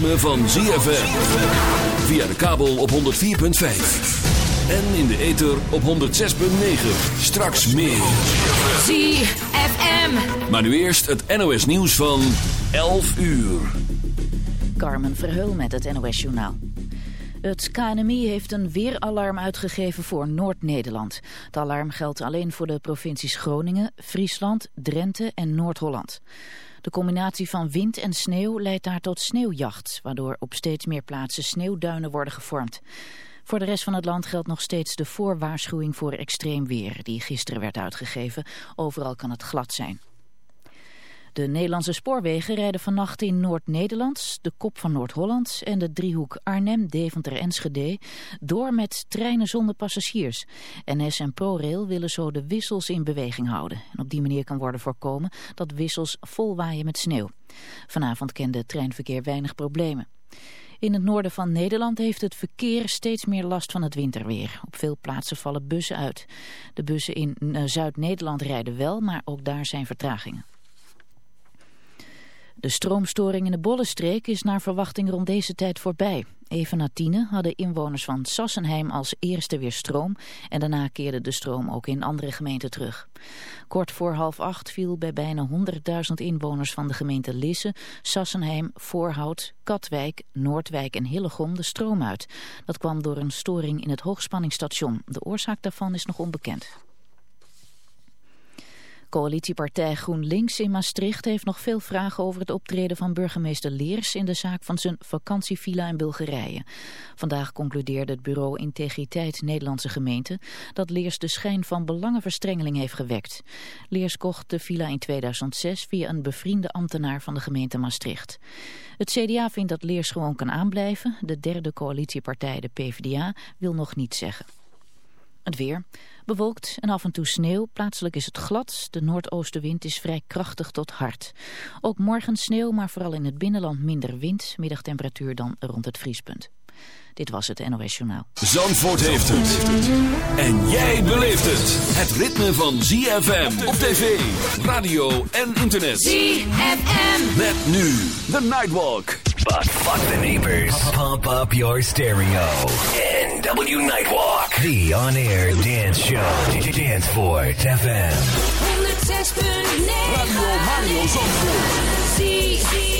Ritme van ZFM. Via de kabel op 104.5. En in de ether op 106.9. Straks meer. ZFM. Maar nu eerst het NOS nieuws van 11 uur. Carmen Verheul met het NOS Journaal. Het KNMI heeft een weeralarm uitgegeven voor Noord-Nederland. Het alarm geldt alleen voor de provincies Groningen, Friesland, Drenthe en Noord-Holland. De combinatie van wind en sneeuw leidt daar tot sneeuwjacht, waardoor op steeds meer plaatsen sneeuwduinen worden gevormd. Voor de rest van het land geldt nog steeds de voorwaarschuwing voor extreem weer, die gisteren werd uitgegeven. Overal kan het glad zijn. De Nederlandse spoorwegen rijden vannacht in Noord-Nederland, de kop van Noord-Holland en de driehoek Arnhem-Deventer-Enschede door met treinen zonder passagiers. NS en ProRail willen zo de wissels in beweging houden. En op die manier kan worden voorkomen dat wissels vol waaien met sneeuw. Vanavond kende treinverkeer weinig problemen. In het noorden van Nederland heeft het verkeer steeds meer last van het winterweer. Op veel plaatsen vallen bussen uit. De bussen in eh, Zuid-Nederland rijden wel, maar ook daar zijn vertragingen. De stroomstoring in de Bollenstreek is naar verwachting rond deze tijd voorbij. Even na tienen hadden inwoners van Sassenheim als eerste weer stroom... en daarna keerde de stroom ook in andere gemeenten terug. Kort voor half acht viel bij bijna 100.000 inwoners van de gemeente Lisse... Sassenheim, Voorhout, Katwijk, Noordwijk en Hillegom de stroom uit. Dat kwam door een storing in het hoogspanningsstation. De oorzaak daarvan is nog onbekend. Coalitiepartij GroenLinks in Maastricht heeft nog veel vragen over het optreden van burgemeester Leers in de zaak van zijn vakantievilla in Bulgarije. Vandaag concludeerde het bureau Integriteit Nederlandse Gemeente dat Leers de schijn van belangenverstrengeling heeft gewekt. Leers kocht de villa in 2006 via een bevriende ambtenaar van de gemeente Maastricht. Het CDA vindt dat Leers gewoon kan aanblijven. De derde coalitiepartij, de PvdA, wil nog niets zeggen. Het weer. Bewolkt en af en toe sneeuw. Plaatselijk is het glad. De noordoostenwind is vrij krachtig tot hard. Ook morgen sneeuw, maar vooral in het binnenland minder wind. Middagtemperatuur dan rond het vriespunt. Dit was het NOS Journaal. Zandvoort heeft het. En jij beleeft het. Het ritme van ZFM op tv, radio en internet. ZFM. Met nu The Nightwalk. But fuck the neighbors. Pump up your stereo. NW Nightwalk. The on-air dance show. Danceport FM. 106.9. Radio Mario Zandvoort.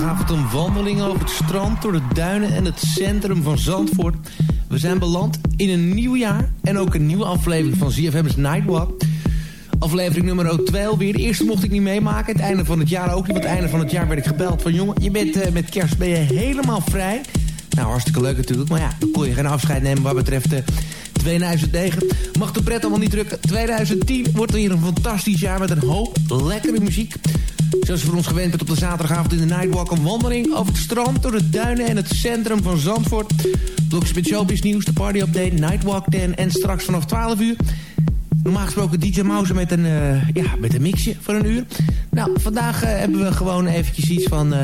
Zaterdagavond een wandeling over het strand, door de duinen en het centrum van Zandvoort. We zijn beland in een nieuw jaar en ook een nieuwe aflevering van ZFM's Nightwalk. Aflevering nummer 2 alweer. De eerste mocht ik niet meemaken. Het einde van het jaar ook niet. Want het einde van het jaar werd ik gebeld van... jongen, je bent eh, met kerst ben je helemaal vrij. Nou, hartstikke leuk natuurlijk. Maar ja, dan kon je geen afscheid nemen wat betreft... Uh, 2009. Mag de pret allemaal niet drukken. 2010 wordt weer een fantastisch jaar met een hoop lekkere muziek. Zoals je voor ons gewend bent op de zaterdagavond in de Nightwalk... een wandeling over het strand, door de duinen en het centrum van Zandvoort. Blokjes met showbiz nieuws, de party update, Nightwalk 10... en straks vanaf 12 uur... Normaal gesproken DJ Mouse met een, uh, ja, met een mixje voor een uur. Nou, vandaag uh, hebben we gewoon eventjes iets van... Uh,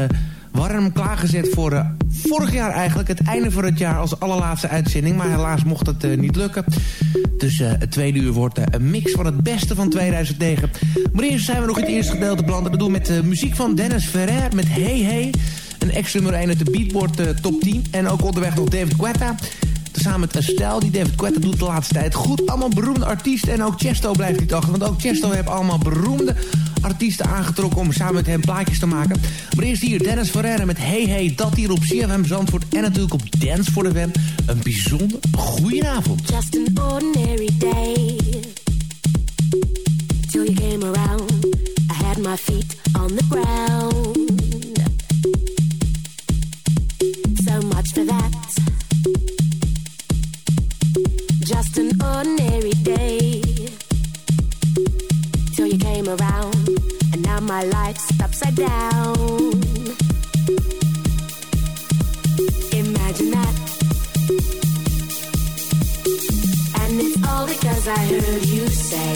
warm klaargezet voor uh, vorig jaar eigenlijk. Het einde van het jaar als allerlaatste uitzending. Maar helaas mocht het uh, niet lukken. Dus uh, het tweede uur wordt een mix van het beste van 2009. Maar eerst zijn we nog in het eerste gedeelte beland. Dat doen met muziek van Dennis Ferrer met Hey Hey. Een ex-nummer 1 uit de Beatport top 10. En ook onderweg nog David Guetta. Samen met Estelle, die David Guetta doet de laatste tijd goed. Allemaal beroemde artiesten. En ook Chesto blijft niet achter. Want ook Chesto heeft allemaal beroemde artiesten aangetrokken... om samen met hem plaatjes te maken. Maar eerst hier Dennis Ferreira met Hey Hey. Dat hier op CFM Zandvoort. En natuurlijk op Dance for the Web. Een bijzonder goede avond. Just an ordinary day. Till you came around. I had my feet on the ground. So much for that. Just an ordinary day Till you came around my life's upside down. Imagine that. And it's all because I heard you say.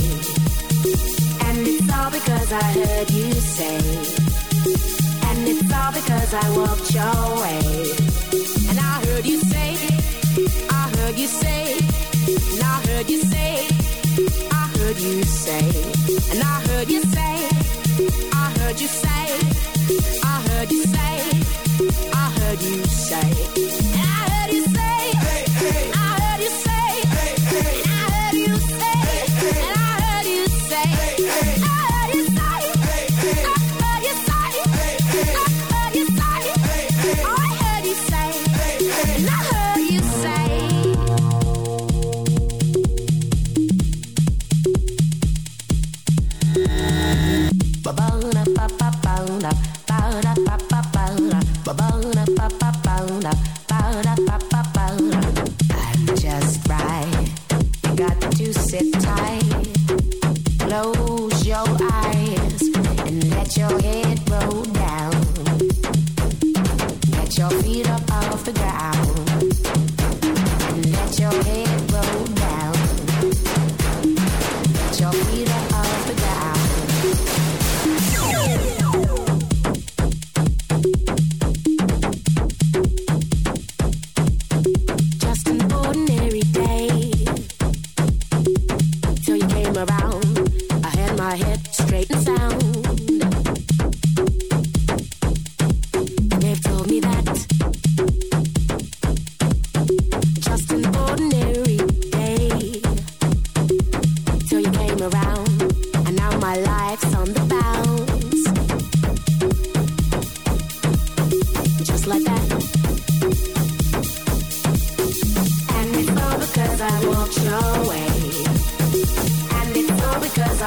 And it's all because I heard you say. And it's all because I walked your way. And I heard you say. I heard you say. And I heard you say. I heard you say. And I heard you say I heard you say, hey, hey.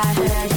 I had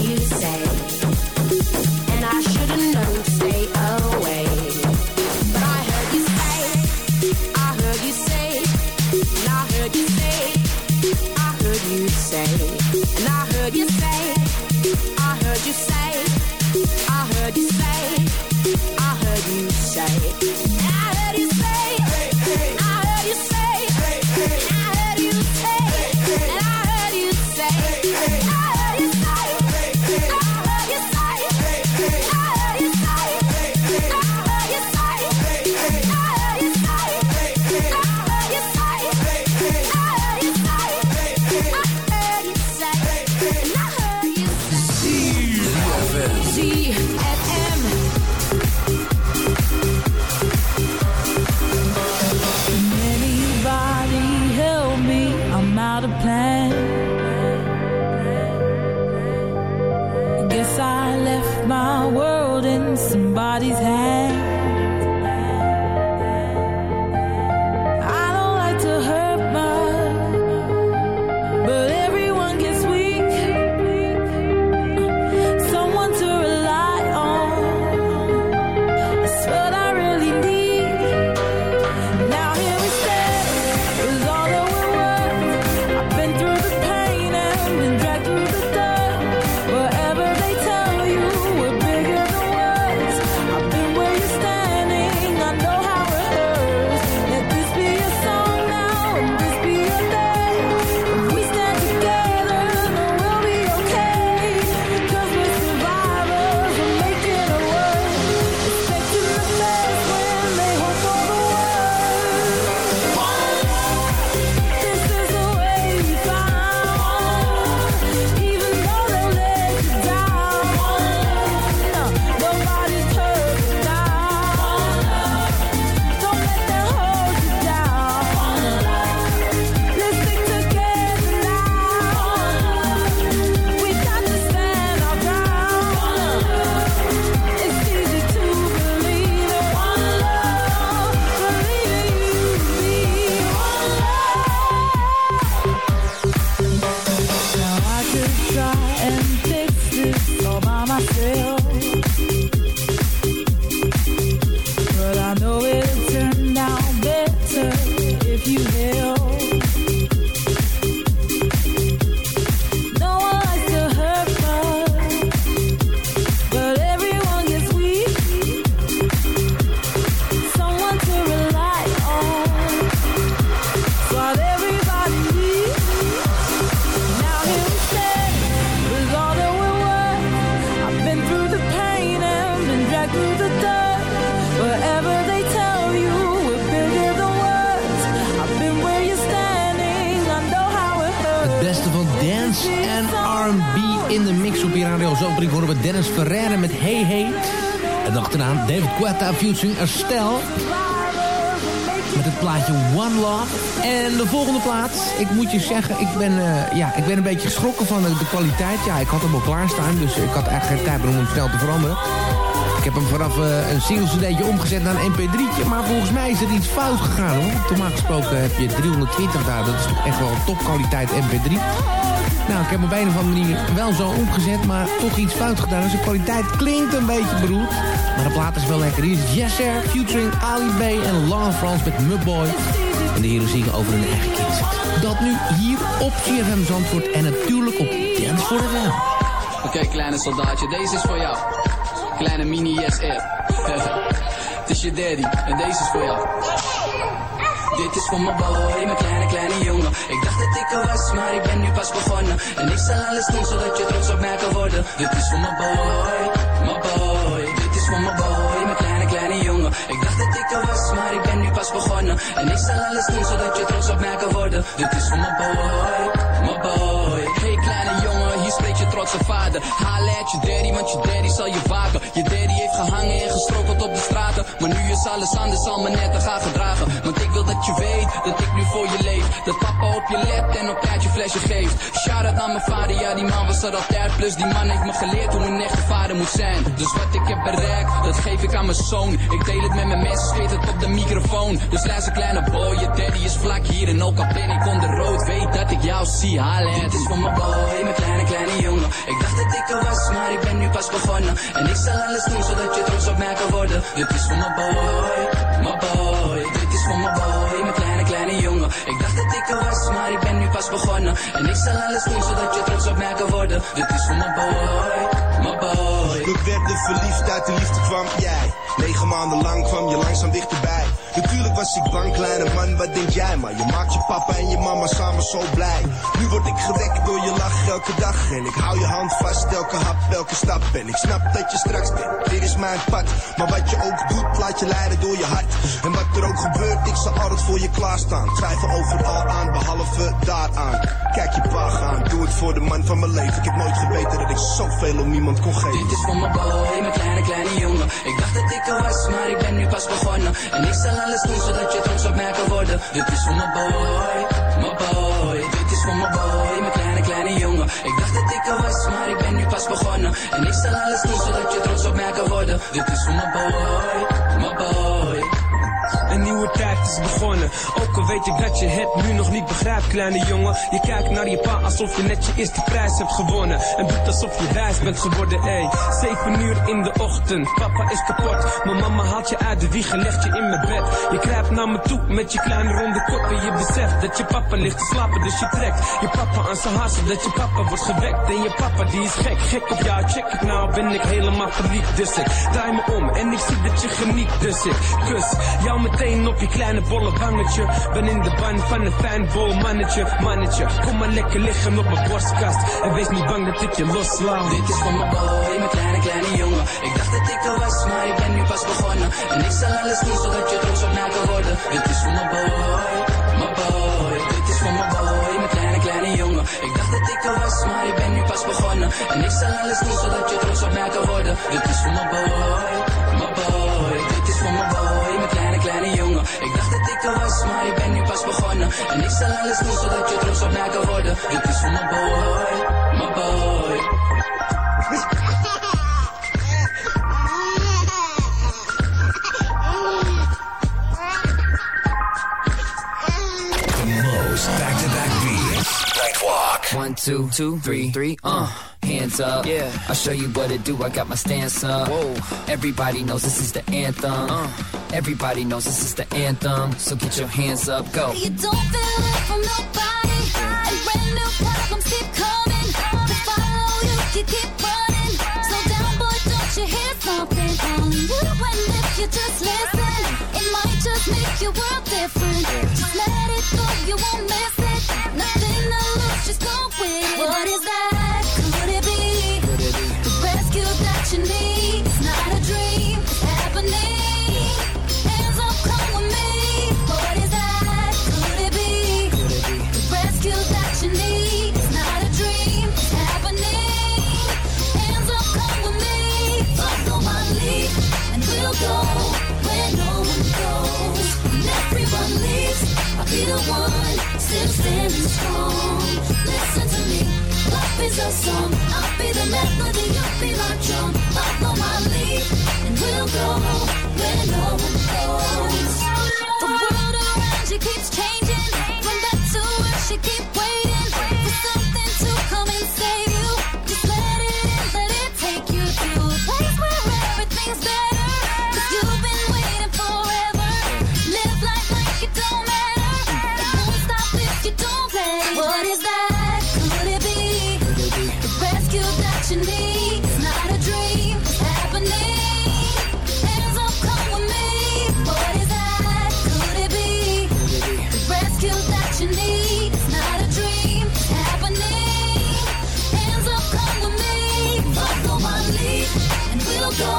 Featuring Estelle. Met het plaatje One Love. En de volgende plaats, ik moet je zeggen, ik ben, eh, ja, ik ben een beetje geschrokken van de, kwaliteit. Ja, ik had hem al klaarstaan, dus ik had eigenlijk geen tijd meer om hem snel te veranderen. Ik heb hem vanaf uh, een single cd'tje omgezet naar een mp3'tje. Maar volgens mij is er iets fout gegaan hoor. Normaal gesproken heb je 320 daar. Dat is echt wel topkwaliteit mp3. Nou, ik heb op een of andere manier wel zo omgezet, maar toch iets fout gedaan. Dus de kwaliteit klinkt een beetje beroerd. Maar de plaat is wel lekker. Hier is Yes Sir, featuring Ali B en Long France met Mudboy. En de heren zingen over hun eigen kind. Dat nu hier op CFM Zandvoort en natuurlijk op Dance for the Wall. Oké, kleine soldaatje, deze is voor jou. Kleine mini yes air. Het is je daddy en deze is voor jou. Dit is voor mijn boy, mijn kleine, kleine jongen. Ik dacht dat ik er was, maar ik ben nu pas begonnen. En ik zal alles doen, zodat je trots op mij kan worden. Dit is voor mijn boy, mijn boy. Dit is voor mijn boy, mijn kleine, kleine jongen. Ik dacht dat ik er was, maar ik ben nu pas begonnen. En ik zal alles doen, zodat je trots op mij kan worden. Dit is voor mijn boy, mijn boy. Vader. Haal uit je daddy, want je daddy zal je waken. Je daddy heeft gehangen en gestrokeld op de straten. Maar nu is alles anders, zal me net te gaan gedragen. Want ik wil dat je weet, dat ik nu voor je leef. Dat papa op je let en op tijd je flesje geeft. Shout-out naar mijn vader, ja die man was er altijd. Plus die man heeft me geleerd hoe een echte vader moet zijn. Dus wat ik heb bereikt, dat geef ik aan mijn zoon. Ik deel het met mijn mensen, zweet het op de microfoon. Dus luister kleine boy, je daddy is vlak hier. En ook al ben ik onder rood, weet dat ik jou zie halen. Het is voor mijn boy, mijn kleine, kleine jongen. Ik dacht dat ik er was, maar ik ben nu pas begonnen. En ik zal alles doen, zodat je trots op mij kan worden. Dit is voor mijn boy, mijn boy. Dit is voor mijn boy, mijn kleine, kleine jongen. Ik dacht dat ik er was, maar ik ben nu pas begonnen. En ik zal alles doen, zodat je trots op mij kan worden. Dit is voor mijn boy, boy. We werden verliefd, uit de liefde kwam jij. Negen maanden lang kwam je langzaam dichterbij. Natuurlijk was ik bang, kleine man, wat denk jij? Maar je maakt je papa en je mama samen zo blij. Nu word ik gewekt door je lach elke dag. En ik hou je hand vast, elke hap, elke stap. En ik snap dat je straks bent, dit is mijn pad. Maar wat je ook doet, laat je leiden door je hart. En wat er ook gebeurt, ik zal altijd voor je klaarstaan. Twijfel overal aan, behalve daaraan. Kijk je pa gaan, doe het voor de man van mijn leven. Ik heb nooit geweten dat ik zoveel om iemand Dit is voor mijn boy, mijn kleine, kleine jongen. Ik dacht dat ik er was, maar ik ben nu pas begonnen. En ik zal alles doen, zodat je trots op mij kan worden. Dit is voor mijn boy, mijn boy. Dit is voor mijn boy, mijn kleine, kleine jongen. Ik dacht dat ik er was, maar ik ben nu pas begonnen. En ik zal alles doen, zodat je trots op mij kan worden. Dit is voor mijn boy, mijn boy. Een nieuwe tijd is begonnen. Ook al weet ik dat je het nu nog niet begrijpt, kleine jongen. Je kijkt naar je pa alsof je net je eerste prijs hebt gewonnen. En doet alsof je wijs bent geworden, ey. Zeven uur in de ochtend, papa is kapot. Mijn mama haalt je uit de wieg en legt je in mijn bed. Je kruipt naar me toe met je kleine ronde kop. En je beseft dat je papa ligt te slapen, dus je trekt je papa aan zijn haar zodat je papa wordt gewekt. En je papa die is gek, gek op jou. Check het nou, ben ik helemaal verliefd. Dus ik draai me om en ik zie dat je geniet. Dus ik kus jou meteen op je kleine bolle wangetje. Ben in de ban van een fijn bol mannetje, mannetje. Kom maar lekker liggen op mijn borstkast. En wees niet bang dat ik je loslaat. Dit is voor mijn boy, mijn kleine, kleine jongen. Ik dacht dat ik er was, maar ik ben nu pas begonnen. En ik zal alles doen, zodat je trots op mij kan worden. Dit is voor mijn boy, mijn boy. Dit is voor mijn boy, mijn kleine, kleine jongen. Ik dacht dat ik er was, maar ik ben nu pas begonnen. En ik zal alles doen, zodat je trots op mij kan worden. Dit is voor mijn boy, Ik dacht dat ik er was, maar ik ben nu pas begonnen. En ik zal alles doen, zodat je trots op mij kan worden. Dit is voor mijn boy, mijn boy. The most back-to-back beats. Nightwalk. One, two, two, three, three, uh. Hands up, yeah. I'll show you what to do. I got my stance up. Whoa. Everybody knows this is the anthem. Uh. Everybody knows this is the anthem. So get your hands up, go. You don't feel it from nobody. And brand new problems keep coming. To follow you, you keep running. Slow down, boy, don't you hear something on you? And if you just listen, it might just make your world different. Just let it go, you won't miss go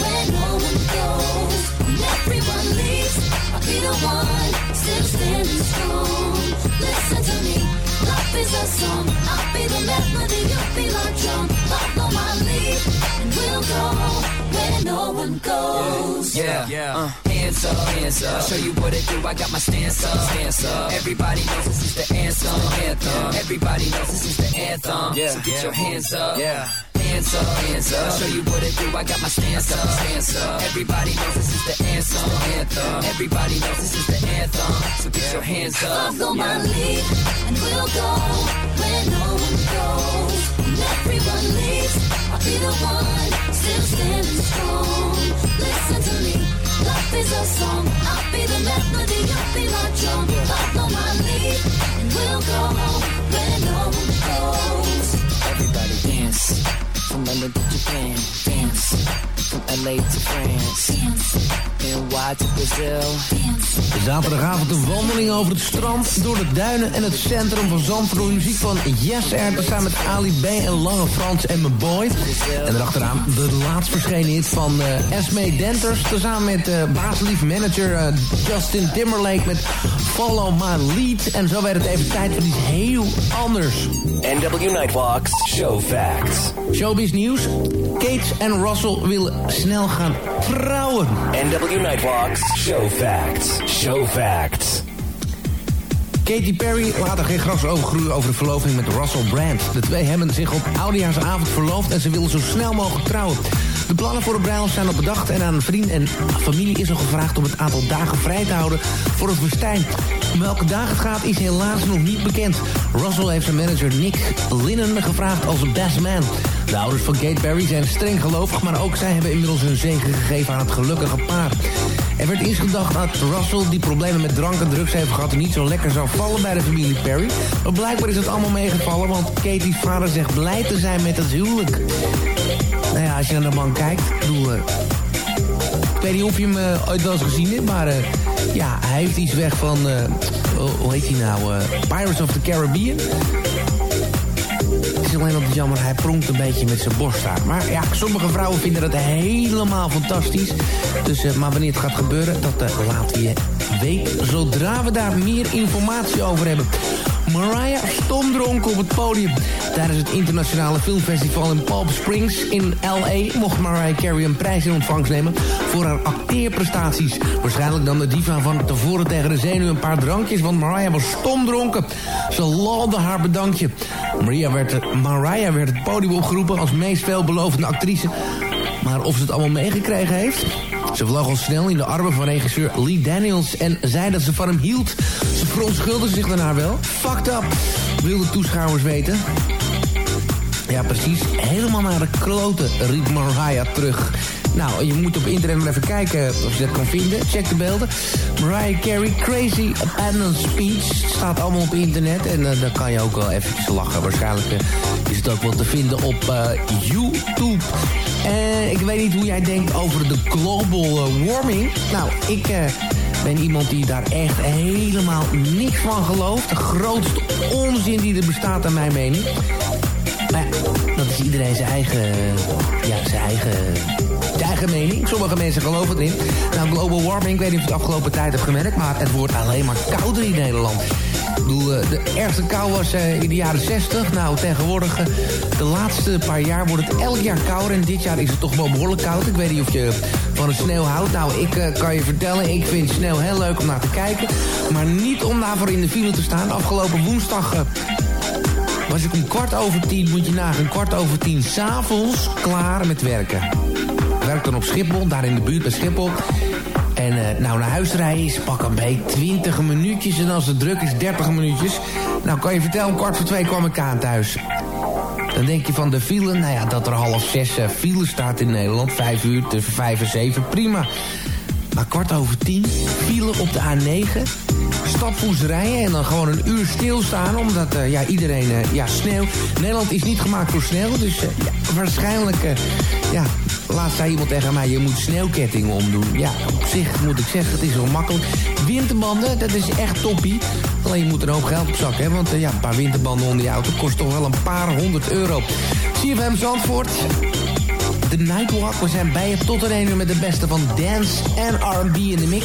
where no one goes. When everyone leaves, I'll be the one still standing strong. Listen to me, life is a song. I'll be the melody, you'll be my drum. Follow my lead, and we'll go where no one goes. Yeah, yeah. Uh, hands up, hands up. I'll show you what it do. I got my stance up, stance up. Everybody knows this is the anthem, anthem. Everybody knows this is the anthem. Yeah, so get your hands up. Yeah. Hands up, hands up. I'll show you what it do. I got my stance up, stance up. Everybody knows this is the anthem, anthem. Everybody knows this is the anthem. So get your hands up. Follow my lead, and we'll go where no one goes. When everyone leaves, I'll be the one still standing strong. Listen to me, life is a song. I'll be the melody, you'll be my drum. Follow my lead, and we'll go where no one goes. Everybody dance. From London to Japan, dance. From LA to France, dance. NY to Brazil, dance. Zaterdagavond een wandeling over het strand, door de duinen en het centrum van Zandvoort. Door de muziek van Yes Air, samen met Ali B en Lange Frans en mijn boy. En erachteraan de laatst verschenen hit van eh Esme Denters. Tezamen met eh baaslief manager eh, Justin Timberlake met Follow My Lead. En zo werd het even tijd voor iets heel anders. NW Nightwalks Show Facts. Showbiz nieuws. Kate en Russell willen snel gaan trouwen. NW Nightwalks Show Facts. Show Facts. Katy Perry laat er geen gras over groeien over de verloving met Russell Brand. De twee hebben zich op oudejaarsavond verloofd en ze willen zo snel mogelijk trouwen. De plannen voor de bruiloft zijn al bedacht en aan vrienden en familie is al gevraagd om het aantal dagen vrij te houden voor het festijn. Om welke dagen het gaat is helaas nog niet bekend. Russell heeft zijn manager Nick Linnen gevraagd als best man. De ouders van Kate Perry zijn streng gelovig, maar ook zij hebben inmiddels hun zegen gegeven aan het gelukkige paar. Er werd eerst gedacht dat Russell, die problemen met drank en drugs heeft gehad... niet zo lekker zou vallen bij de familie Perry. Maar blijkbaar is het allemaal meegevallen, want Katie's vader zegt blij te zijn met het huwelijk. Nou ja, als je naar de man kijkt, bedoel... eh, ik weet je hem eh, ooit wel eens gezien maar... eh, ja, hij heeft iets weg van... hoe- heet hij nou? Pirates of the Caribbean. Is alleen altijd jammer, hij pronkt een beetje met zijn borsthaar. Maar ja, sommige vrouwen vinden dat helemaal fantastisch. Dus, eh, maar wanneer het gaat gebeuren, dat eh, laten we je weten. Zodra we daar meer informatie over hebben. Mariah stomdronken op het podium. Tijdens het internationale filmfestival in Palm Springs in L.A. mocht Mariah Carey een prijs in ontvangst nemen voor haar acteerprestaties. Waarschijnlijk nam de diva van tevoren tegen de zenuw een paar drankjes, want Mariah was stomdronken. Ze lalde haar bedankje. Maria werd, Mariah werd het podium opgeroepen als meest veelbelovende actrice. Maar of ze het allemaal meegekregen heeft? Ze vloog al snel in de armen van regisseur Lee Daniels en zei dat ze van hem hield. Ze verontschuldigde zich daarna wel. Fucked up, wilden toeschouwers weten. Ja, precies. Helemaal naar de kloten, riep Mariah terug. Nou, je moet op internet maar even kijken of je dat kan vinden. Check de beelden. Mariah Carey, Crazy Abandon Speech. Staat allemaal op internet. En uh, dan kan je ook wel eventjes lachen. Waarschijnlijk uh, is het ook wel te vinden op uh, YouTube. En ik weet niet hoe jij denkt over de global warming. Nou, ik ben iemand die daar echt helemaal niks van gelooft. De grootste onzin die er bestaat aan mijn mening. Maar ja, dat is iedereen zijn eigen, ja, zijn eigen, zijn eigen mening. Sommige mensen geloven erin. Nou, global warming, ik weet niet of je het afgelopen tijd hebt gemerkt... maar het wordt alleen maar kouder in Nederland. Ik bedoel, eh, de ergste kou was eh, in de jaren 60. Nou, tegenwoordig, eh, de laatste paar jaar wordt het elk jaar kouder. En dit jaar is het toch wel behoorlijk koud. Ik weet niet of je van de sneeuw houdt. Nou, ik kan je vertellen, ik vind sneeuw heel leuk om naar te kijken. Maar niet om daarvoor in de file te staan. Afgelopen woensdag... was ik om kwart over tien, moet je nagaan, kwart over tien... s'avonds klaar met werken. Dan op Schiphol, daar in de buurt bij Schiphol. En eh, nou, naar huis rijden is pak een beetje 20 minuutjes. En als het druk is, 30 minuutjes. Nou, kan je vertellen, om kwart voor twee kwam ik aan thuis. Dan denk je van de file, nou ja, dat er half zes eh, file staat in Nederland. Vijf uur tussen vijf en zeven, prima. Maar kwart over tien, file op de A9. Stapvoets rijden en dan gewoon een uur stilstaan. Omdat eh, ja, iedereen, eh, ja, sneeuw. Nederland is niet gemaakt voor sneeuw. Dus eh, ja, waarschijnlijk, ja, laatst zei iemand tegen mij... je moet sneeuwkettingen omdoen. Ja, op zich moet ik zeggen, het is wel makkelijk. Winterbanden, dat is echt toppie. Alleen je moet er hoop geld op zakken, hè. Want ja, een paar winterbanden onder je auto kost toch wel een paar honderd euro. CFM Zandvoort, de Nightwalk. We zijn bij je tot een ene met de beste van dance en R&B in de mix.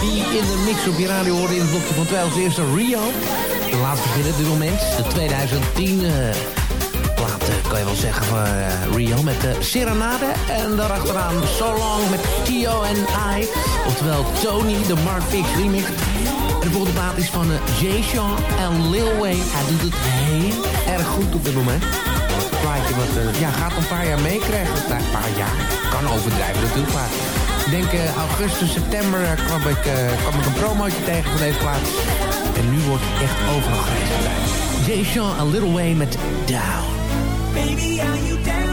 Die in de mix op je radio hoorde in het blokje van 12 eerste Rio. De laatste hit moment, de 2010 uh, eh, eh, kan je wel zeggen, van eh, Rio met de Serenade. En daarachteraan So Long met Tio en I, oftewel Tony, de Mark Fix remix. En de volgende plaat is van Jay Sean en Lil Wayne. Hij doet het heel erg goed op dit moment plaatje wat ja, gaat een paar jaar meekrijgen. Nou, een paar jaar. Kan overdrijven natuurlijk, maar ik denk uh, augustus, september eh, kwam ik, eh, kwam ik een promootje tegen van deze plaats. En nu wordt het echt overal Jason Jay Sean a Little Way met Down. Baby, are you down?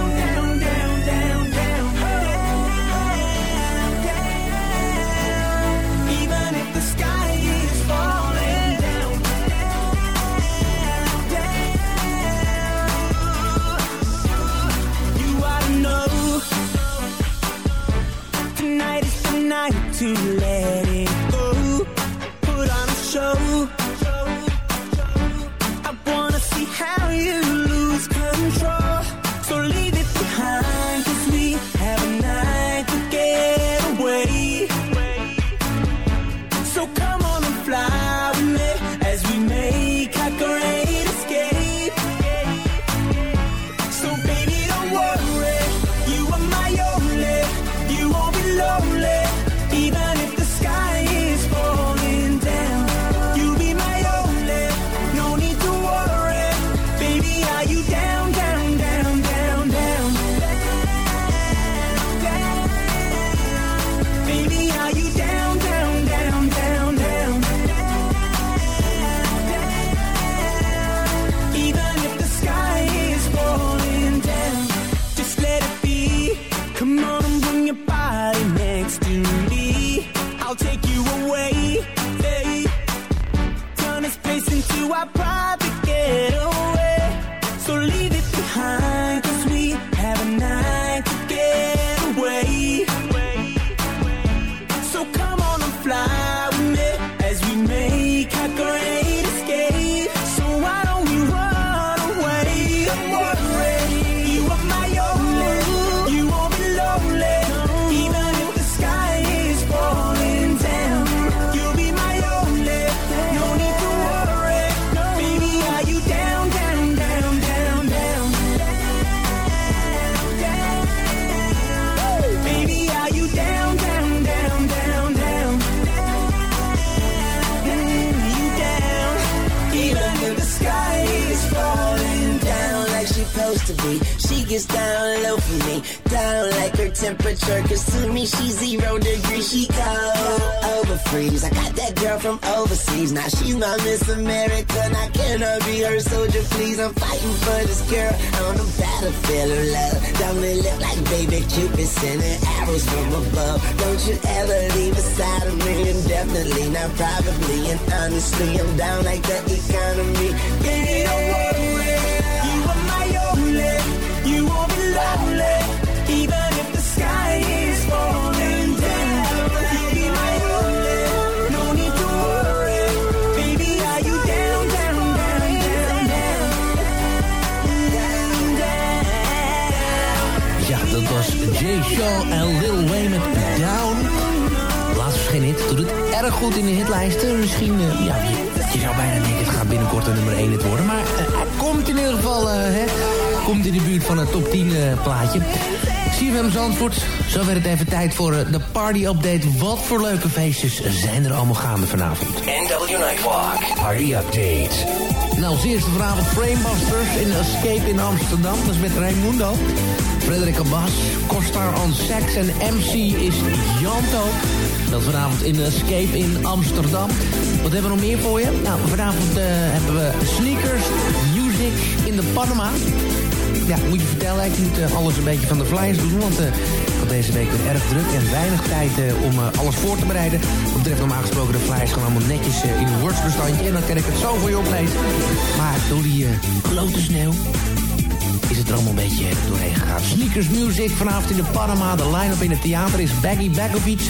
trying to let it go. Put on a show Shaw en Lil Wayne met Down. Laatst verscheen hit. Doet het erg goed in de hitlijsten. Misschien, eh, ja, je, je zou bijna denken, het gaat binnenkort een nummer 1 het worden. Maar eh, hij komt in ieder geval, eh, hè, komt in de buurt van het top 10 eh, plaatje. CFM Zandvoort, zo werd het even tijd voor de party update. Wat voor leuke feestjes zijn er allemaal gaande vanavond? NW Nightwalk Party Update. Nou, als eerste vanavond Framebusters in Escape in Amsterdam. Dat is met Raimundo. Frederik Bas, Costar on Sax en MC is Janto. Dat vanavond in Escape in Amsterdam. Wat hebben we nog meer voor je? Nou, vanavond eh, hebben we sneakers, music in de Panama. Ja, moet je vertellen, ik moet eh, alles een beetje van de flyers doen, want had deze week weer erg druk en weinig tijd om alles voor te bereiden. Wat betreft normaal gesproken de flyers gewoon allemaal netjes in een wordsbestandje en dan kan ik het zo voor je oplezen. Maar door die grote sneeuw het er allemaal een beetje doorheen gegaan. Sneakers Music vanavond in de Panama. De line-up in het theater is Baggy Bagovic,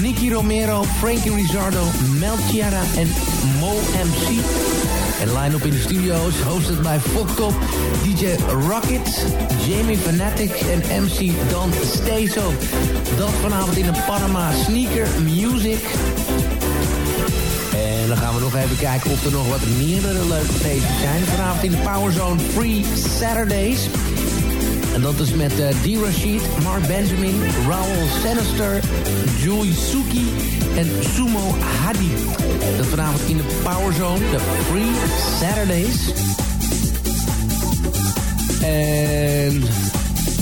Nicky Romero, Frankie Rizzardo, Mel Chiara en Mo MC. En line-up in de studio's, hosted bij Fokkop, DJ Rocket, Jamie Fanatic en MC Don Steso. Dat vanavond in de Panama Sneaker Music. Dan gaan we nog even kijken of er nog wat meerdere leuke feestjes zijn. Vanavond in de Powerzone Free Saturdays. En dat is met uh, D. Rashid, Mark Benjamin, Raoul Sinister, Joy Suki en Sumo Hadi. Dat vanavond in de Powerzone, de Free Saturdays. En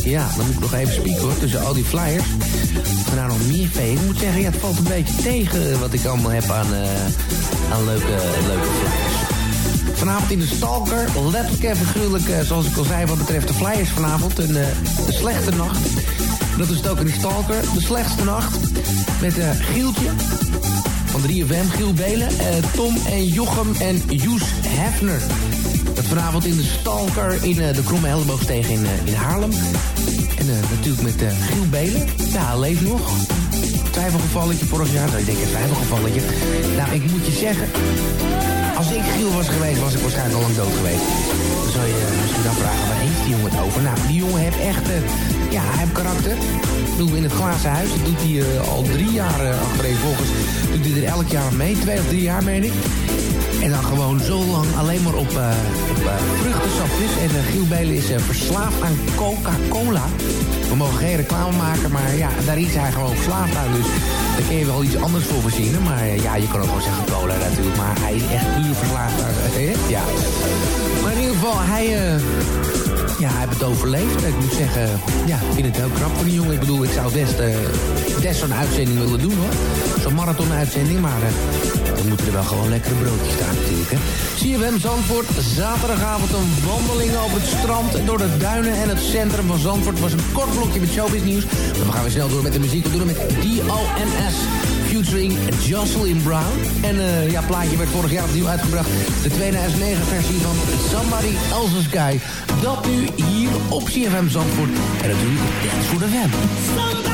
ja, dan moet ik nog even spieken hoor, tussen al die flyers. Of er nou nog meer feesten. Ik moet zeggen, ja, het valt een beetje tegen wat ik allemaal heb aan, eh, aan leuke, leuke flyers. Vanavond in de Stalker, letterlijk en figuurlijk, eh, zoals ik al zei, wat betreft de flyers vanavond, een, eh, slechte nacht. Dat is het ook in de Stalker, de slechtste nacht. Met uh, Gieltje van 3FM, Giel Belen, eh, Tom en Jochem en Joes Hefner. Dat vanavond in de Stalker in eh, de Kromme Elleboogsteeg in, eh, in Haarlem. En eh, natuurlijk met Giel Belen. Ja, leeft nog. Twijfelgevalletje vorig jaar. Nou, ik denk een twijfelgevalletje. Nou, ik moet je zeggen... Als ik Giel was geweest, was ik waarschijnlijk al lang dood geweest. Dan zou je misschien afvragen, waar heeft die jongen het over? Nou, die jongen heeft echt... eh, ja, hij heeft karakter. Ik bedoel, in het glazen huis, dat doet hij al drie jaar uh, achtereenvolgens. Doet hij er elk jaar mee, twee of drie jaar meen ik. En dan gewoon zo lang alleen maar op, eh, vruchtensapjes. En eh, Giel Belen is verslaafd aan Coca-Cola. We mogen geen reclame maken, maar ja, daar is hij gewoon verslaafd aan. Dus daar kun je wel iets anders voor verzinnen. Maar ja, je kan ook wel zeggen cola natuurlijk. Maar hij is echt puur verslaafd aan. ja. Maar in ieder geval, hij... ja, hij heeft het overleefd. Ik moet zeggen, ja, ik vind het heel knap van die jongen. Ik bedoel, ik zou best, eh best zo'n uitzending willen doen, hoor. Zo'n marathon-uitzending, maar eh, dan moeten er wel gewoon lekkere broodjes staan natuurlijk, hè. Zandvoort, zaterdagavond een wandeling over het strand... door de duinen en het centrum van Zandvoort. Was een kort blokje met showbiz nieuws. Maar we gaan weer snel door met de muziek. We doen het met D.O.N.S featuring Jocelyn Brown. En eh, ja, plaatje werd vorig jaar opnieuw uitgebracht. De 2009-versie van Somebody Else's Guy. Dat nu hier op CFM Zandvoort. En natuurlijk op Dance for the Web.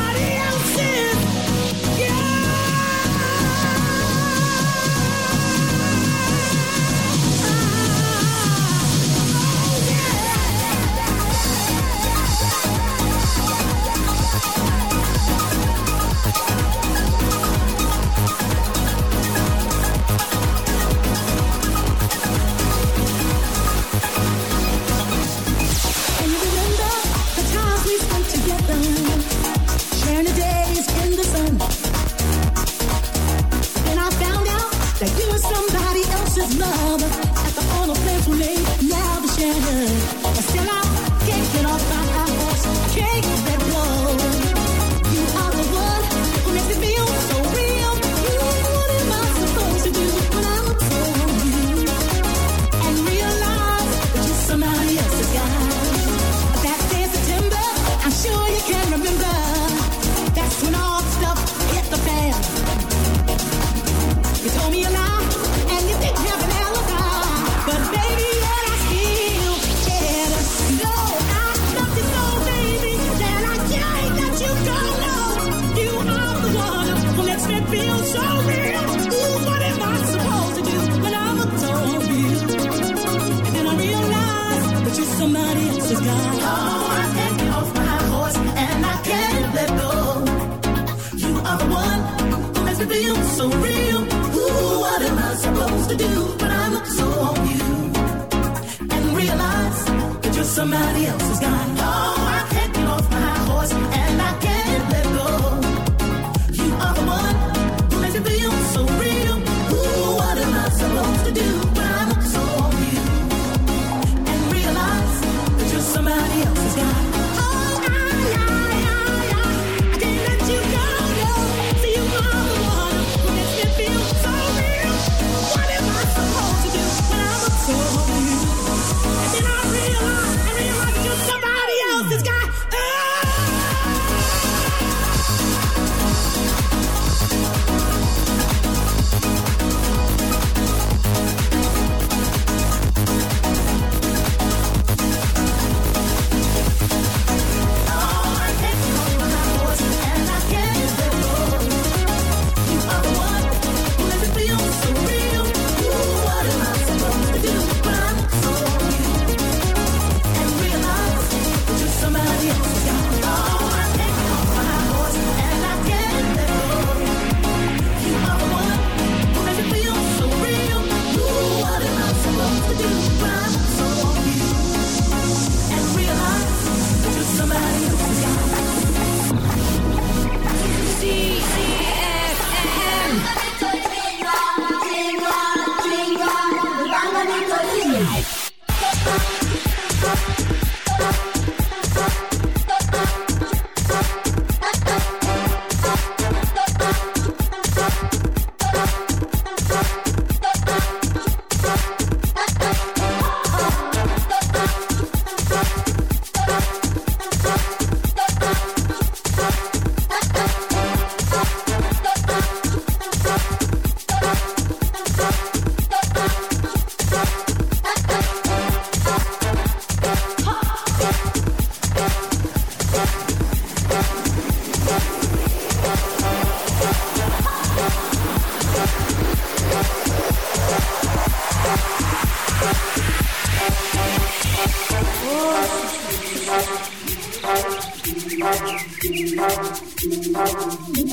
그는그의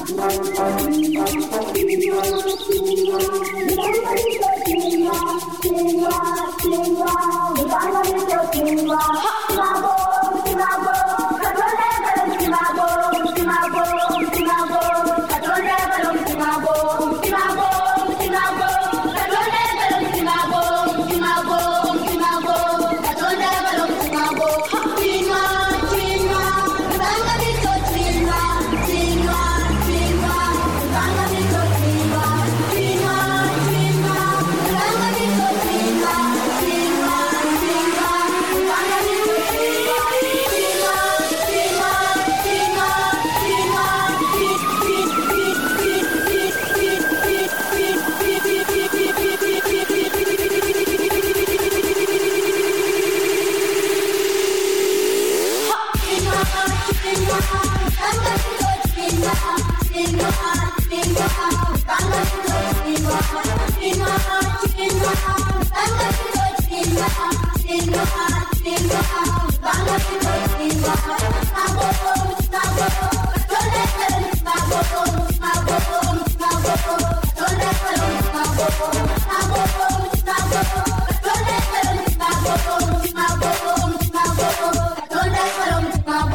뜻을깨닫게되었 다.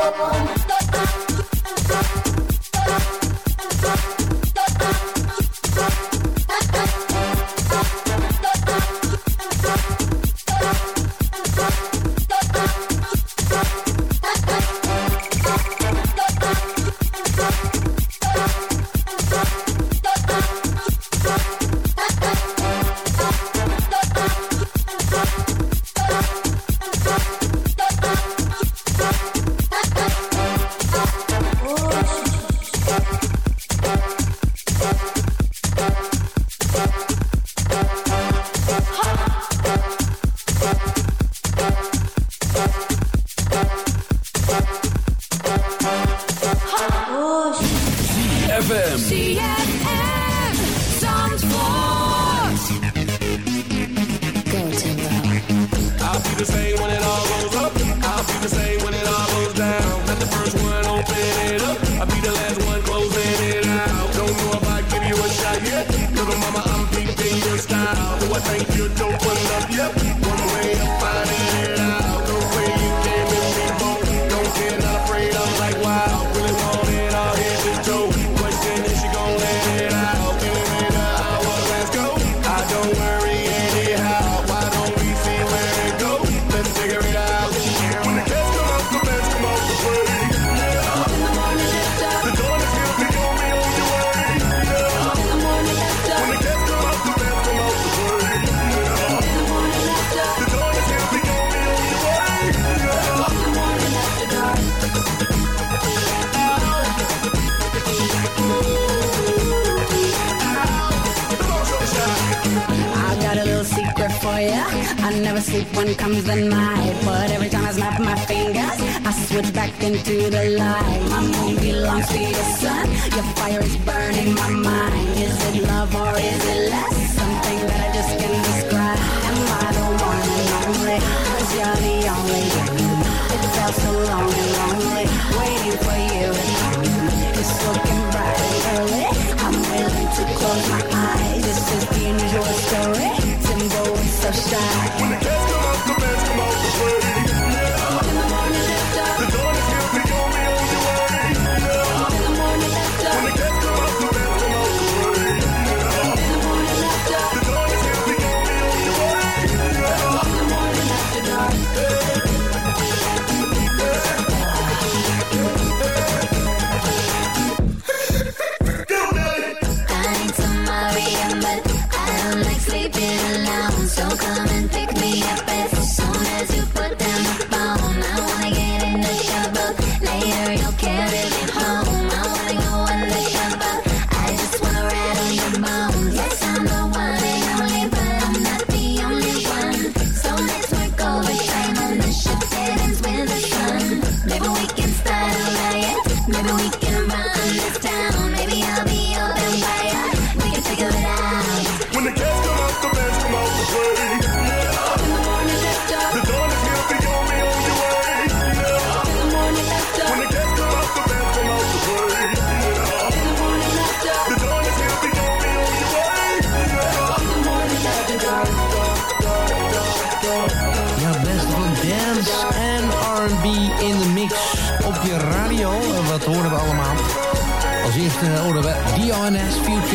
ZFM.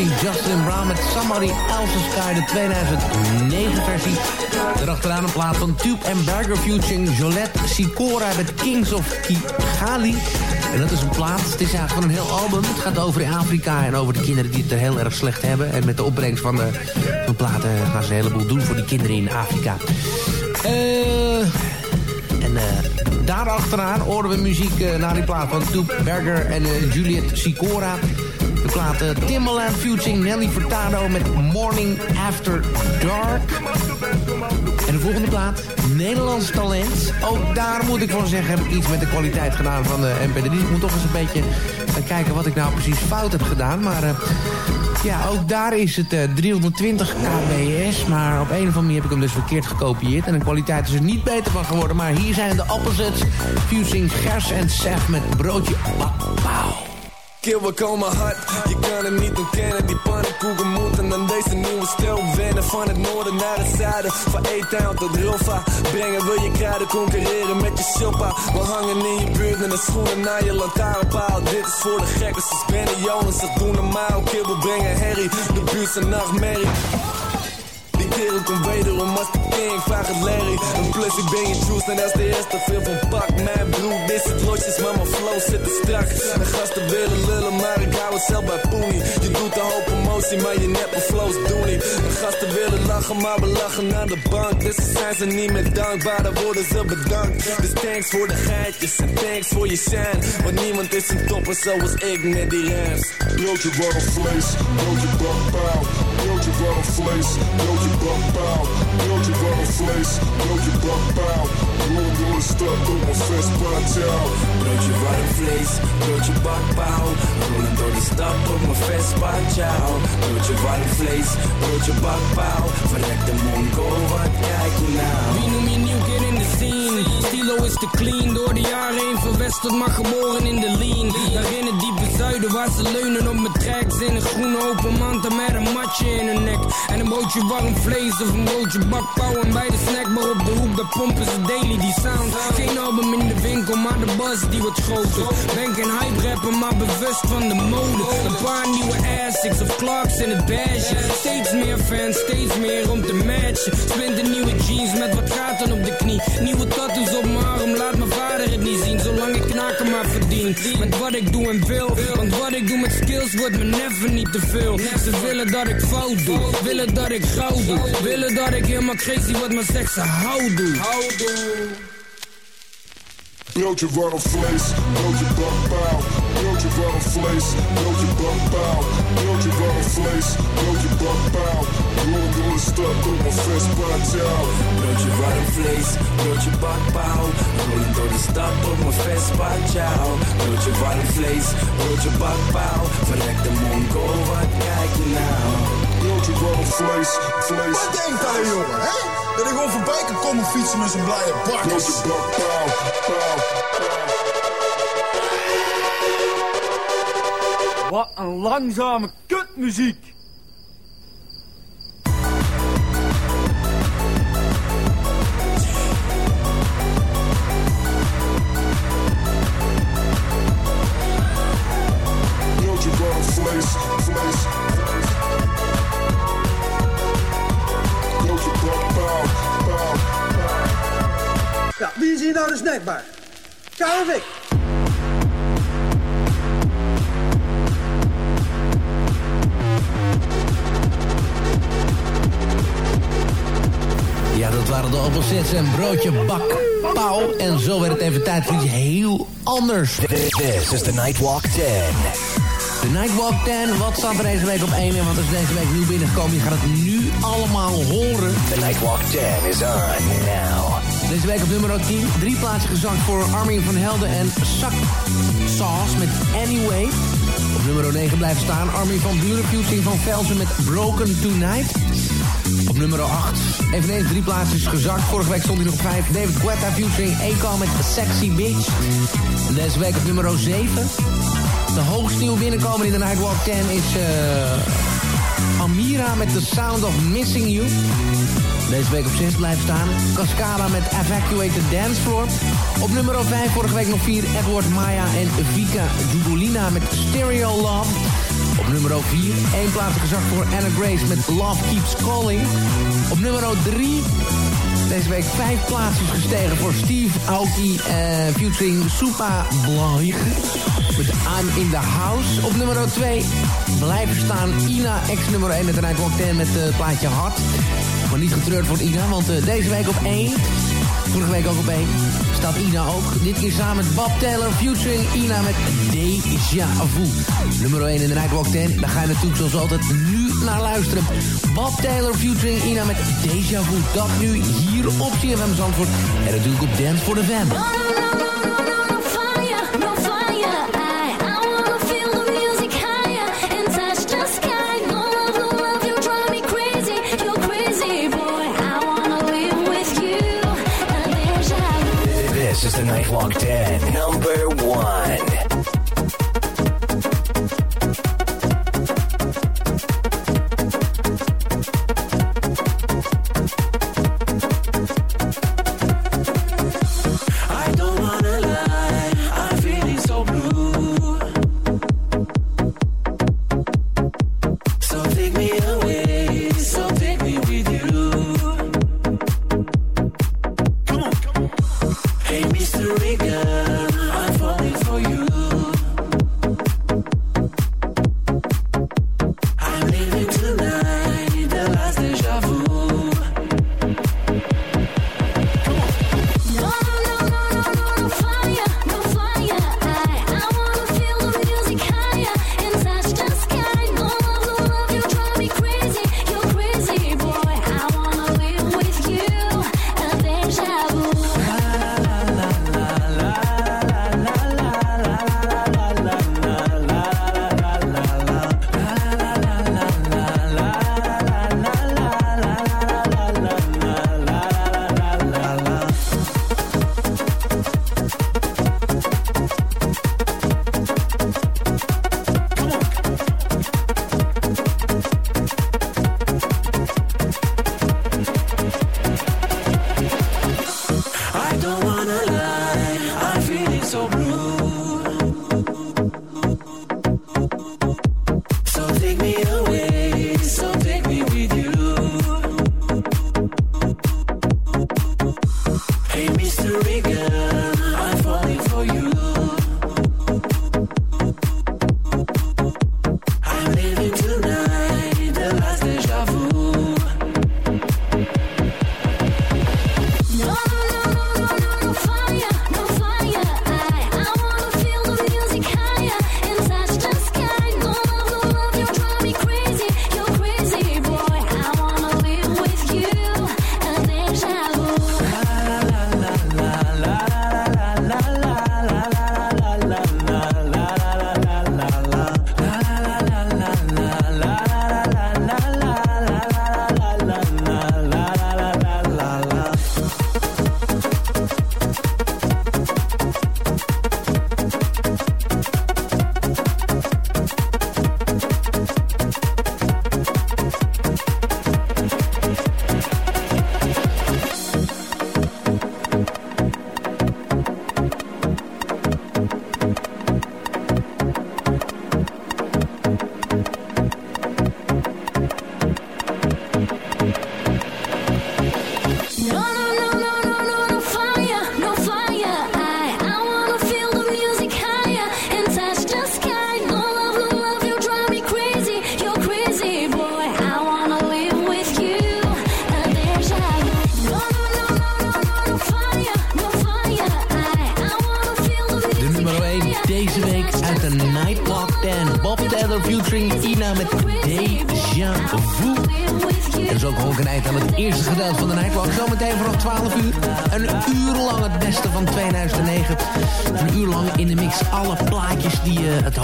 Justin Brown met Somebody Else's Sky, de 2009 versie. Erachteraan een plaat van Tube and Berger featuring Jolette Sicora met Kings of Kigali. En dat is een plaat, het is eigenlijk van een heel album. Het gaat over Afrika en over de kinderen die het er heel erg slecht hebben. En met de opbrengst van de van platen gaan ze een heleboel doen voor die kinderen in Afrika. Eh... En eh daar achteraan horen we muziek eh, naar die plaat van Toep Berger en eh, Juliet Sicora. De plaat eh, Timbaland featuring Nelly Furtado met Morning After Dark. En de volgende plaat, Nederlands talent. Ook daar moet ik van zeggen, heb ik iets met de kwaliteit gedaan van de MP3. Ik moet toch eens een beetje gaan kijken wat ik nou precies fout heb gedaan. Maar eh, ja, ook daar is het eh, 320 kbs. Maar op een of andere manier heb ik hem dus verkeerd gekopieerd. En de kwaliteit is er niet beter van geworden. Maar hier zijn de opposites. Fusing Gers en Sef met broodje Wauw. Kill, we komen hard, je kan het niet ontkennen Die pannenkoeken moeten aan deze nieuwe stijl wennen Van het noorden naar het zuiden, van E-Town tot Roffa Brengen wil je kruiden, concurreren met je shoppa We hangen in je buurt met de schoenen naar je lantaarnpaal Dit is voor de gekkers, dus Benny Jonas, dat doen normaal Kill, we brengen herrie, de buurt zijn nachtmerrie kerel komt wederom als de king, vraag het Larry. En plus ik ben je juice en is de eerste veel van pak. Mijn broer, dit zit losjes, maar mijn flow zit er strak. En gasten willen lullen, maar ik hou het zelf bij Poenie. Je doet een hoop emotie, maar je neppe flows doen niet En gasten willen lachen, maar we lachen aan de bank. Dus zijn ze niet meer dankbaar, dan worden ze bedankt. Dus thanks voor de geitjes en thanks voor je shine Want niemand is een topper zoals ik met die rams Broodje warm vlees, broodje bakpauw. Broodje warm vlees, broodje bakpauw. Broodje warm vlees, broodje bakpauw. Rollen door de stad op mijn Vespa ciao. Broodje warm vlees, broodje bakpauw. Rollen door de stad op mijn Vespa, ciao. Broodje warm vlees, broodje bakpauw. Verrek de mongo, wat kijk je nou? Wie noem je nieuw kid in de scene? Stilo is te clean, door de jaren heen verwesterd, maar geboren in de lean. Daar zuiden, waar ze leunen op mijn tracks. In een groene open met een matje in hun nek. En een broodje warm vlees of een broodje bakpauw. En bij de snackbar op de hoek, daar pompen ze daily die sound. Geen album in de winkel, maar de buzz die wordt groter. Ben geen hype rapper, maar bewust van de mode. Een paar nieuwe Asics of Clarks in het beige. Steeds meer fans, steeds meer om te matchen. Splinter nieuwe jeans met wat gaten op de knie. Nieuwe tattoos op mijn arm, laat mijn vader het niet zien. Zolang ik knaken maar verdien. Met wat ik doe en wil. Wat ik doe met skills wordt me never niet te veel. Ze willen dat ik fout doe. Willen dat ik gauw doe. Willen dat ik helemaal crazy word, maar ze hou doe. Broodje warm vlees, broodje bakpauw. Broodje warm vlees, broodje bakpauw. Broodje warm vlees, broodje bakpauw. Rollen door de stad op mijn Vespa, ciao. Broodje warm vlees, broodje bakpauw. Rollen door de stad op mijn Vespa, ciao. Broodje warm vlees, broodje bakpauw. Verrek de mongo, wat kijk je nou? Vlees, vlees. Wat denkt hij, jongen, hè? Dat ik gewoon voorbij kan komen fietsen met zijn blije bakkers. Pauw. Wat een langzame kutmuziek. Warm vlees, vlees. Ja, wie is hier nou de snackbar? Karel of ik? Ja, dat waren de opposites en broodje bak, pauw. En zo werd het even tijd voor iets heel anders. This is the Nightwalk 10. De Nightwalk 10, wat staat er deze week op 1 en wat is deze week nieuw binnengekomen? Je gaat het nu allemaal horen. The Nightwalk 10 is on now. Deze week op nummer 10, drie plaatsen gezakt voor Armin van Helden en Sak Sauce met Anyway. Op nummer 9 blijven staan Armin van Buren, featuring van Velsen met Broken Tonight. Op nummer 8, eveneens drie plaatsen gezakt. Vorige week stond hij nog op 5. David Guetta featuring Akon met Sexy Bitch. En deze week op nummer 7. De hoogst nieuw binnenkomen in de Nightwalk 10 is eh, Amira met The Sound of Missing You. Deze week op 6 blijft staan. Cascada met Evacuate Dance Floor. Op nummer 5 vorige week nog 4 Edward Maya en Vika Dugolina met Stereo Love. Op nummer 4 één plaats gezakt voor Anna Grace met Love Keeps Calling. Op nummer 3 deze week vijf plaatsjes gestegen voor Steve Aoki uh, featuring Supa Blanc met I'm in the House. Op nummer 2 blijven staan Ina, ex nummer 1 met de Nightwalk 10 met het plaatje Hart. Maar niet getreurd wordt Ina, want uh, deze week op 1, vorige week ook op 1, staat Ina ook. Dit keer samen met Bob Taylor, featuring Ina met Deja Vu. Nummer 1 in de Nightwalk 10, daar ga je natuurlijk zoals altijd nu naar luisteren. Bob Taylor, featuring Ina met Deja Vu. Dat nu hier op CFM Zandvoort. En natuurlijk op Dance for the Fam. The Nightwalk 10, number one.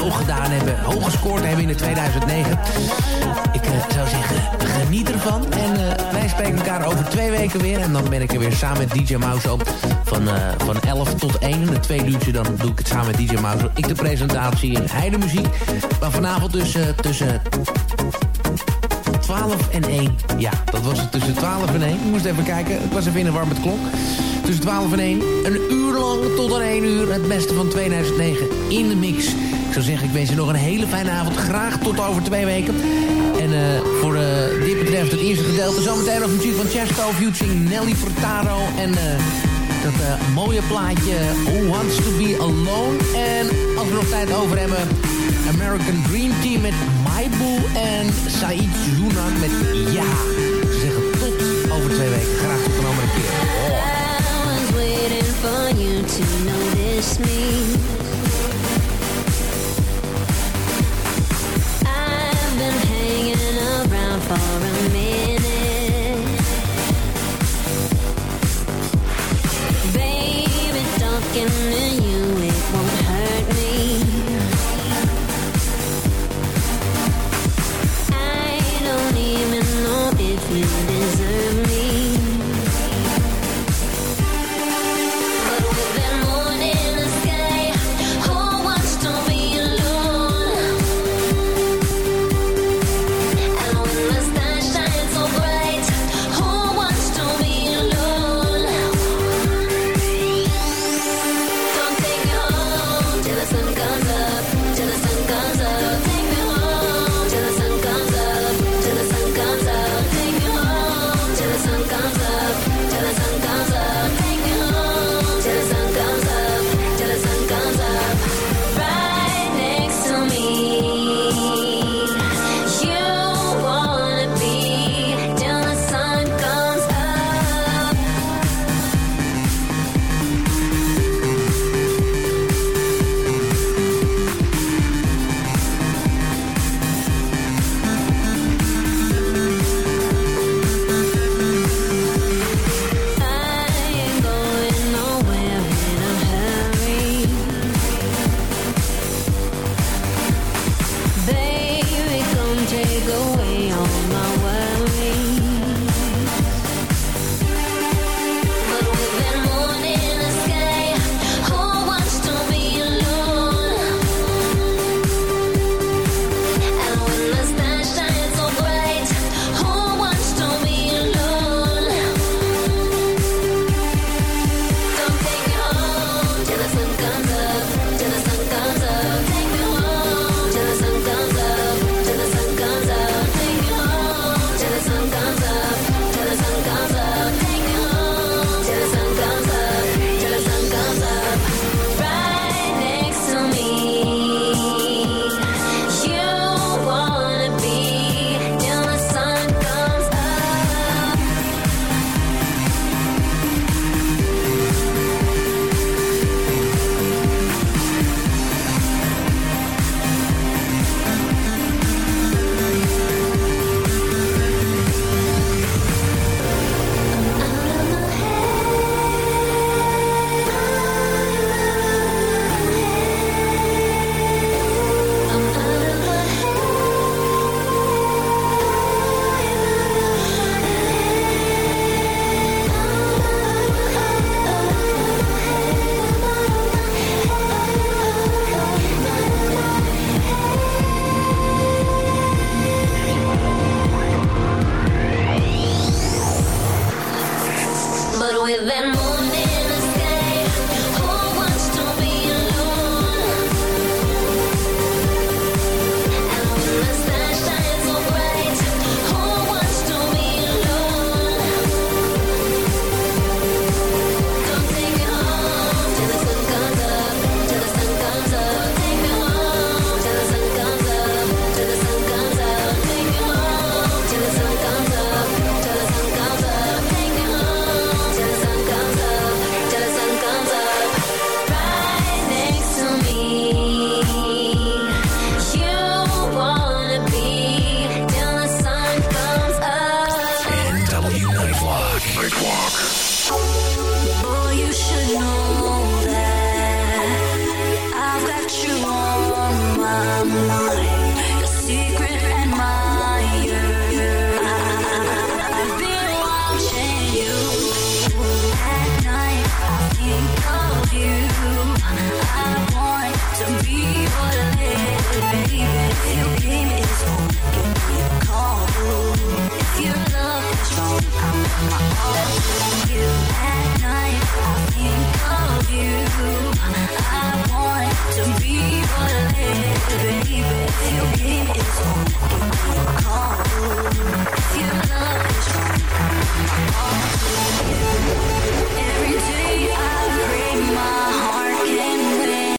Hoog gedaan hebben. Hoog gescoord hebben in de 2009. Ik uh, zou zeggen, geniet ervan. En uh, wij spreken elkaar over twee weken weer. En dan ben ik er weer samen met DJ Mouse op. Van, van 11 tot 1. En de twee uurtje dan doe ik het samen met DJ Mouse. Ik de presentatie en hij de muziek. Maar vanavond dus tussen 12 en 1. Ja, dat was het tussen 12 en 1. Ik moest even kijken. Het was even in een warme klok. Tussen 12 en 1. Een uur lang tot aan 1 uur. Het beste van 2009 in de mix. Ik zou zeggen, ik wens je nog een hele fijne avond. Graag tot over twee weken. En uh, voor uh, dit betreft het eerste gedeelte. Zometeen nog muziek van Chesto, featuring Nelly Furtado. En uh, dat mooie plaatje Who Wants To Be Alone. En als we nog tijd over hebben... American Dream Team met Maibu en Said Yunan met Ja. Ze zeggen tot over twee weken. Graag tot een andere keer.